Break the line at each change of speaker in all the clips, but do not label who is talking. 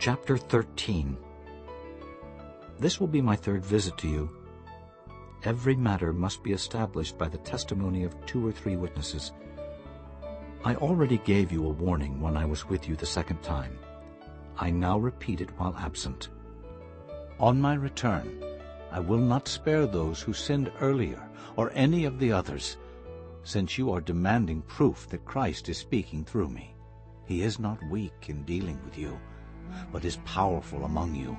Chapter 13 This will be my third visit to you. Every matter must be established by the testimony of two or three witnesses. I already gave you a warning when I was with you the second time. I now repeat it while absent. On my return, I will not spare those who sinned earlier or any of the others, since you are demanding proof that Christ is speaking through me. He is not weak in dealing with you, but is powerful among you.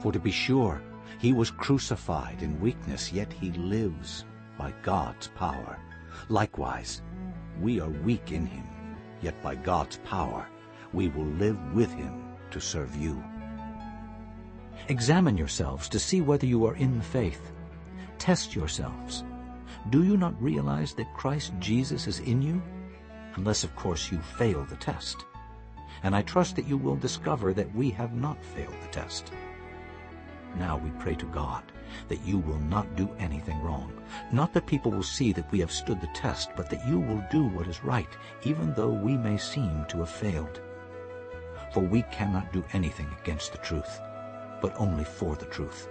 For to be sure, he was crucified in weakness, yet he lives by God's power. Likewise, we are weak in him, yet by God's power we will live with him to serve you. Examine yourselves to see whether you are in the faith. Test yourselves. Do you not realize that Christ Jesus is in you? Unless, of course, you fail the test. And I trust that you will discover that we have not failed the test. Now we pray to God that you will not do anything wrong. Not that people will see that we have stood the test, but that you will do what is right, even though we may seem to have failed. For we cannot do anything against the truth, but only for the truth.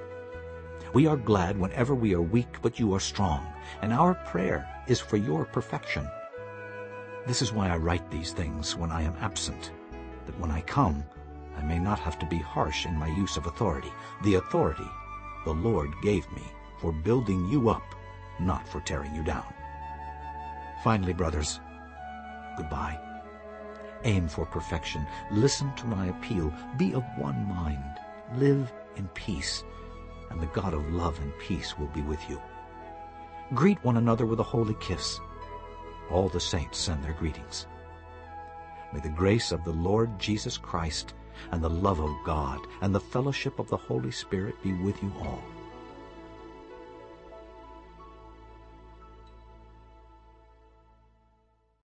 We are glad whenever we are weak, but you are strong, and our prayer is for your perfection. This is why I write these things when I am absent, that when I come I may not have to be harsh in my use of authority, the authority the Lord gave me for building you up, not for tearing you down. Finally, brothers, goodbye. Aim for perfection. Listen to my appeal. Be of one mind. Live in peace, and the God of love and peace will be with you. Greet one another with a holy kiss. All the saints send their greetings. May the grace of the Lord Jesus Christ and the love of God and the fellowship of the Holy Spirit be with you all.